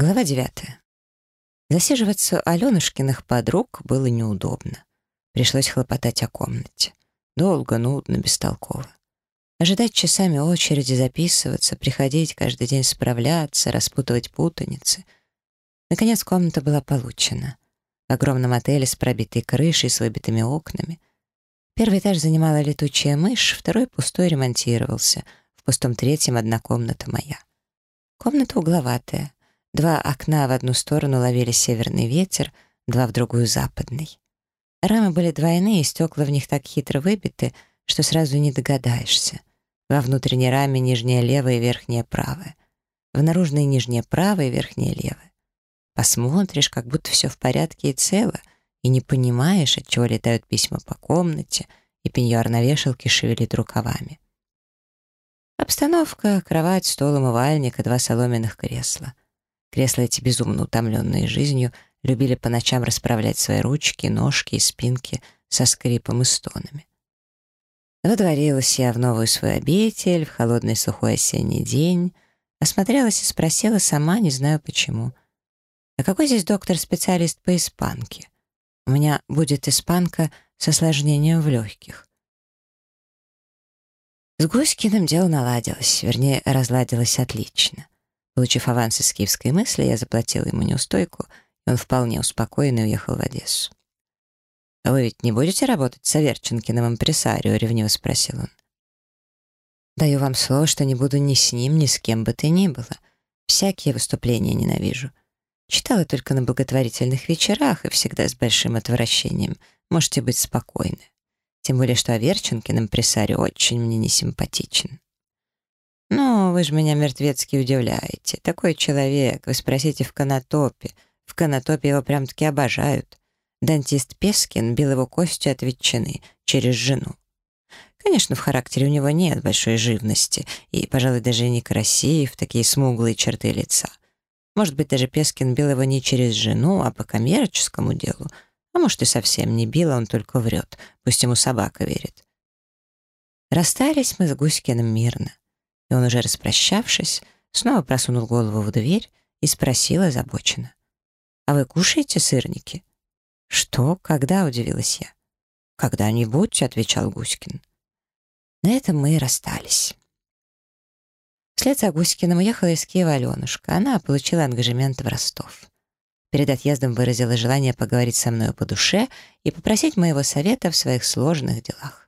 Глава девятая. Засиживаться Аленушкиных подруг было неудобно. Пришлось хлопотать о комнате. Долго, нудно, бестолково. Ожидать часами очереди, записываться, приходить каждый день справляться, распутывать путаницы. Наконец комната была получена. В огромном отеле с пробитой крышей, с выбитыми окнами. Первый этаж занимала летучая мышь, второй пустой ремонтировался. В пустом третьем одна комната моя. Комната угловатая. Два окна в одну сторону ловили северный ветер, два в другую — западный. Рамы были двойные, стекла в них так хитро выбиты, что сразу не догадаешься. Во внутренней раме нижняя левая и верхняя правая. В наружной нижняя правая и верхняя левая. Посмотришь, как будто все в порядке и цело, и не понимаешь, от чего летают письма по комнате, и пеньюар на вешалке шевелит рукавами. Обстановка — кровать, стол, умывальник и два соломенных кресла. Кресла эти, безумно утомленные жизнью, любили по ночам расправлять свои ручки, ножки и спинки со скрипом и стонами. Водворилась я в новую свою обитель, в холодный сухой осенний день, осмотрелась и спросила сама, не знаю почему. «А какой здесь доктор-специалист по испанке? У меня будет испанка с осложнением в легких». С Гуськиным дело наладилось, вернее, разладилось отлично. Получив аванс из киевской мысли, я заплатила ему неустойку, и он вполне успокоенный уехал в Одессу. «А вы ведь не будете работать с Аверченкиным импресарио?» — ревниво спросил он. «Даю вам слово, что не буду ни с ним, ни с кем бы то ни было. Всякие выступления ненавижу. Читала только на благотворительных вечерах и всегда с большим отвращением. Можете быть спокойны. Тем более, что Аверченкин импресарио очень мне не симпатичен». «Ну, вы же меня мертвецки удивляете. Такой человек, вы спросите в Конотопе. В Конотопе его прям-таки обожают. Дантист Пескин бил его костью от ветчины через жену. Конечно, в характере у него нет большой живности и, пожалуй, даже не красив, такие смуглые черты лица. Может быть, даже Пескин бил его не через жену, а по коммерческому делу. А может, и совсем не бил, а он только врет. Пусть ему собака верит. Расстались мы с Гуськиным мирно и он, уже распрощавшись, снова просунул голову в дверь и спросил озабоченно. «А вы кушаете сырники?» «Что? Когда?» — удивилась я. «Когда-нибудь», — отвечал Гуськин. На этом мы и расстались. Вслед за Гуськиным уехала из Киева Аленушка. Она получила ангажемент в Ростов. Перед отъездом выразила желание поговорить со мной по душе и попросить моего совета в своих сложных делах.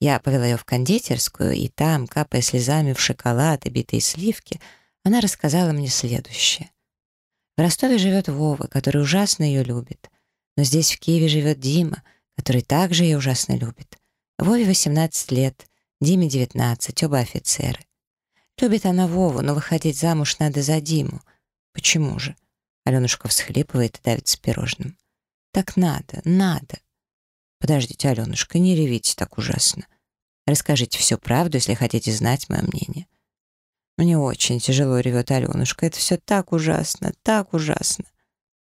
Я повела ее в кондитерскую, и там, капая слезами в шоколад и битые сливки, она рассказала мне следующее. В Ростове живет Вова, который ужасно ее любит. Но здесь, в Киеве, живет Дима, который также ее ужасно любит. Вове 18 лет, Диме 19, оба офицеры. Любит она Вову, но выходить замуж надо за Диму. Почему же? Аленушка всхлипывает и давится пирожным. Так надо, надо. Подождите, Аленушка, не ревите так ужасно. Расскажите всю правду, если хотите знать мое мнение. Мне очень тяжело, ревет Аленушка. Это все так ужасно, так ужасно.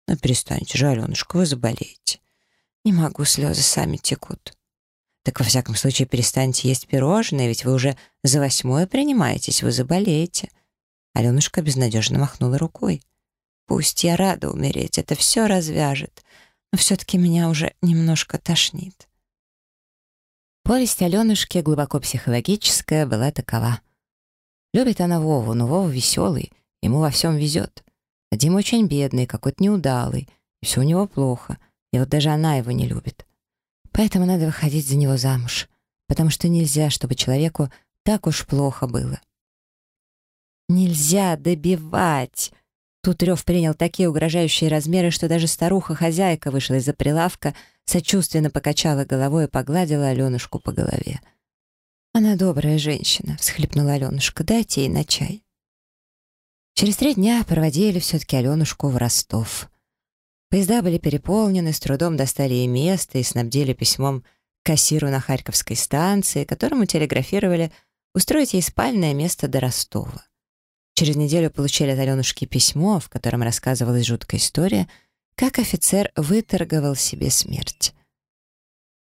Но ну, перестаньте же, Аленушка, вы заболеете. Не могу, слезы сами текут. Так во всяком случае перестаньте есть пирожные, ведь вы уже за восьмое принимаетесь, вы заболеете. Аленушка безнадежно махнула рукой. Пусть я рада умереть, это все развяжет но все-таки меня уже немножко тошнит. Повесть Аленушки, глубоко психологическая, была такова. Любит она Вову, но Вова веселый, ему во всем везет. А Дима очень бедный, какой-то неудалый, и все у него плохо, и вот даже она его не любит. Поэтому надо выходить за него замуж, потому что нельзя, чтобы человеку так уж плохо было. «Нельзя добивать!» Тут рев принял такие угрожающие размеры, что даже старуха-хозяйка вышла из-за прилавка, сочувственно покачала головой и погладила Аленушку по голове. «Она добрая женщина», — всхлипнула Аленушка, — «дайте ей на чай». Через три дня проводили все-таки Аленушку в Ростов. Поезда были переполнены, с трудом достали ей место и снабдили письмом кассиру на Харьковской станции, которому телеграфировали устроить ей спальное место до Ростова. Через неделю получили от Аленушки письмо, в котором рассказывалась жуткая история, как офицер выторговал себе смерть.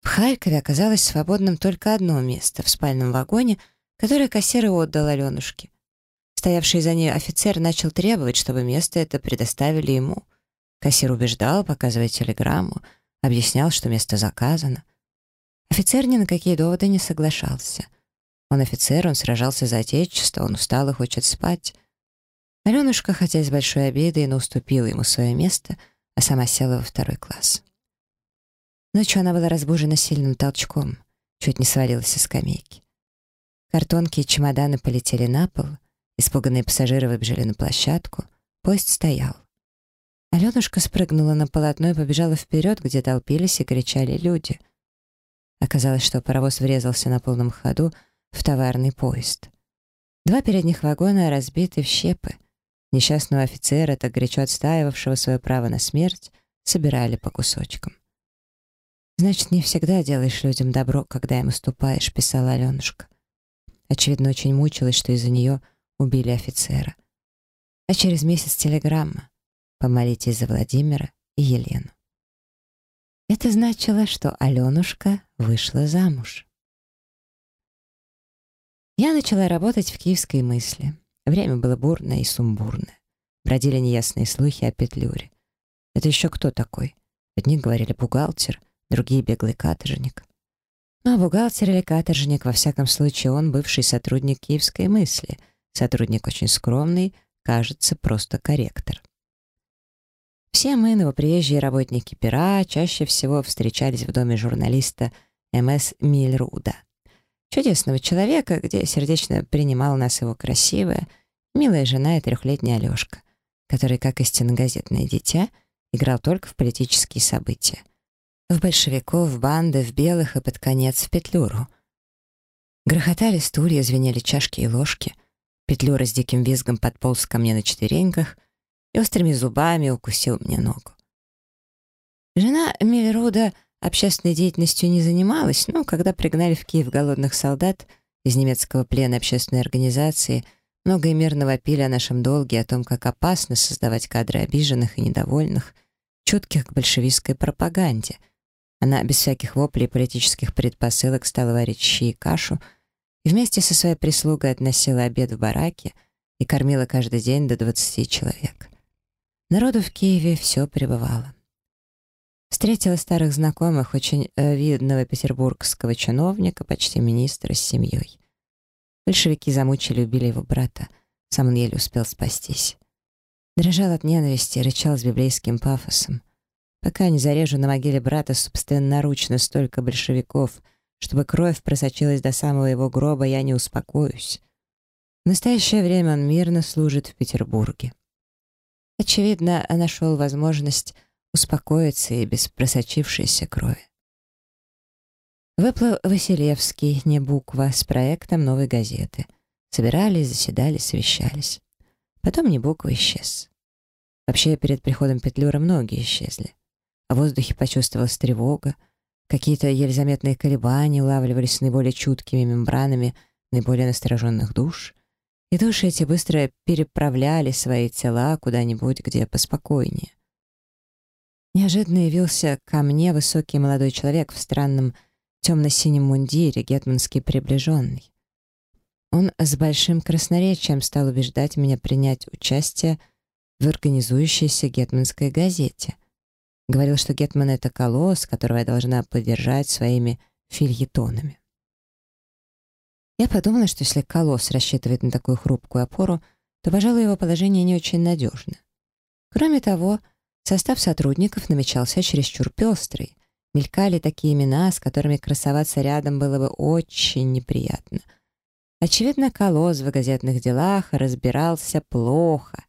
В Харькове оказалось свободным только одно место в спальном вагоне, которое кассир и отдал Аленушке. Стоявший за ней офицер начал требовать, чтобы место это предоставили ему. Кассир убеждал, показывая телеграмму, объяснял, что место заказано. Офицер ни на какие доводы не соглашался. Он офицер, он сражался за отечество, он устал и хочет спать. Аленушка, хотя и с большой обидой, но уступила ему свое место, а сама села во второй класс. Ночью она была разбужена сильным толчком, чуть не свалилась со скамейки. Картонки и чемоданы полетели на пол, испуганные пассажиры выбежали на площадку, поезд стоял. Аленушка спрыгнула на полотно и побежала вперед, где толпились и кричали люди. Оказалось, что паровоз врезался на полном ходу в товарный поезд. Два передних вагона разбиты в щепы. Несчастного офицера, так горячо отстаивавшего свое право на смерть, собирали по кусочкам. «Значит, не всегда делаешь людям добро, когда им уступаешь», — писала Аленушка. Очевидно, очень мучилась, что из-за нее убили офицера. А через месяц телеграмма. Помолитесь за Владимира и Елену. Это значило, что Аленушка вышла замуж. Я начала работать в киевской мысли. Время было бурное и сумбурное. Бродили неясные слухи о Петлюре. Это еще кто такой? Одни говорили бухгалтер, другие — беглый каторжник. Но бухгалтер или каторжник, во всяком случае, он бывший сотрудник киевской мысли, сотрудник очень скромный, кажется, просто корректор. Все мы, новоприезжие работники пера, чаще всего встречались в доме журналиста М.С. Мильруда. Чудесного человека, где сердечно принимал нас его красивая, милая жена и трехлетняя Алешка, который, как истинно газетное дитя, играл только в политические события. В большевиков, в банды, в белых и под конец в петлюру. Грохотали стулья, звенели чашки и ложки. Петлюра с диким визгом подполз ко мне на четвереньках и острыми зубами укусил мне ногу. Жена Миллеруда общественной деятельностью не занималась, но когда пригнали в Киев голодных солдат из немецкого плена общественной организации, много и мирно вопили о нашем долге, о том, как опасно создавать кадры обиженных и недовольных, чутких к большевистской пропаганде — она без всяких воплей и политических предпосылок стала варить щи и кашу, и вместе со своей прислугой относила обед в бараке и кормила каждый день до 20 человек. Народу в Киеве все пребывало. Встретила старых знакомых, очень э, видного петербургского чиновника, почти министра с семьей. Большевики замучили, убили его брата. Сам он еле успел спастись. Дрожал от ненависти, рычал с библейским пафосом. Пока не зарежу на могиле брата собственноручно столько большевиков, чтобы кровь просочилась до самого его гроба, я не успокоюсь. В настоящее время он мирно служит в Петербурге. Очевидно, нашел возможность успокоиться и без просочившейся крови. Выплыл Василевский, не буква, с проектом новой газеты. Собирались, заседали, совещались. Потом не буква исчез. Вообще, перед приходом Петлюра многие исчезли. В воздухе почувствовалась тревога. Какие-то еле заметные колебания улавливались наиболее чуткими мембранами наиболее настороженных душ. И души эти быстро переправляли свои тела куда-нибудь, где поспокойнее. Неожиданно явился ко мне высокий молодой человек в странном темно-синем мундире, гетманский приближенный. Он с большим красноречием стал убеждать меня принять участие в организующейся гетманской газете. Говорил, что Гетман — это колосс, которого я должна поддержать своими фильетонами. Я подумала, что если колосс рассчитывает на такую хрупкую опору, то, пожалуй, его положение не очень надежно. Кроме того, состав сотрудников намечался чересчур пестрый. Мелькали такие имена, с которыми красоваться рядом было бы очень неприятно. Очевидно, колосс в газетных делах разбирался плохо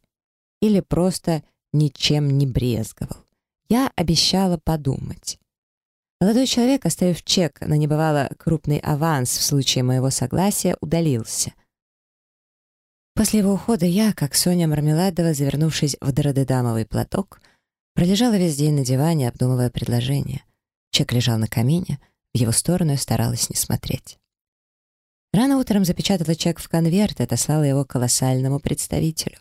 или просто ничем не брезговал. Я обещала подумать. Молодой человек, оставив чек на небывало крупный аванс в случае моего согласия, удалился. После его ухода я, как Соня Мармеладова, завернувшись в дородедамовый платок, пролежала весь день на диване, обдумывая предложение. Чек лежал на камине, в его сторону я старалась не смотреть. Рано утром запечатала чек в конверт и отослала его колоссальному представителю.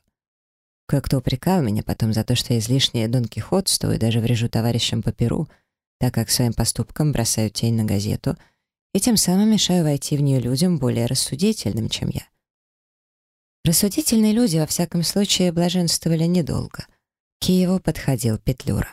Кое-кто упрекал меня потом за то, что я излишне донкихотствую и даже врежу товарищам по перу, так как своим поступком бросаю тень на газету и тем самым мешаю войти в нее людям более рассудительным, чем я. Рассудительные люди, во всяком случае, блаженствовали недолго. Киеву подходил Петлюра.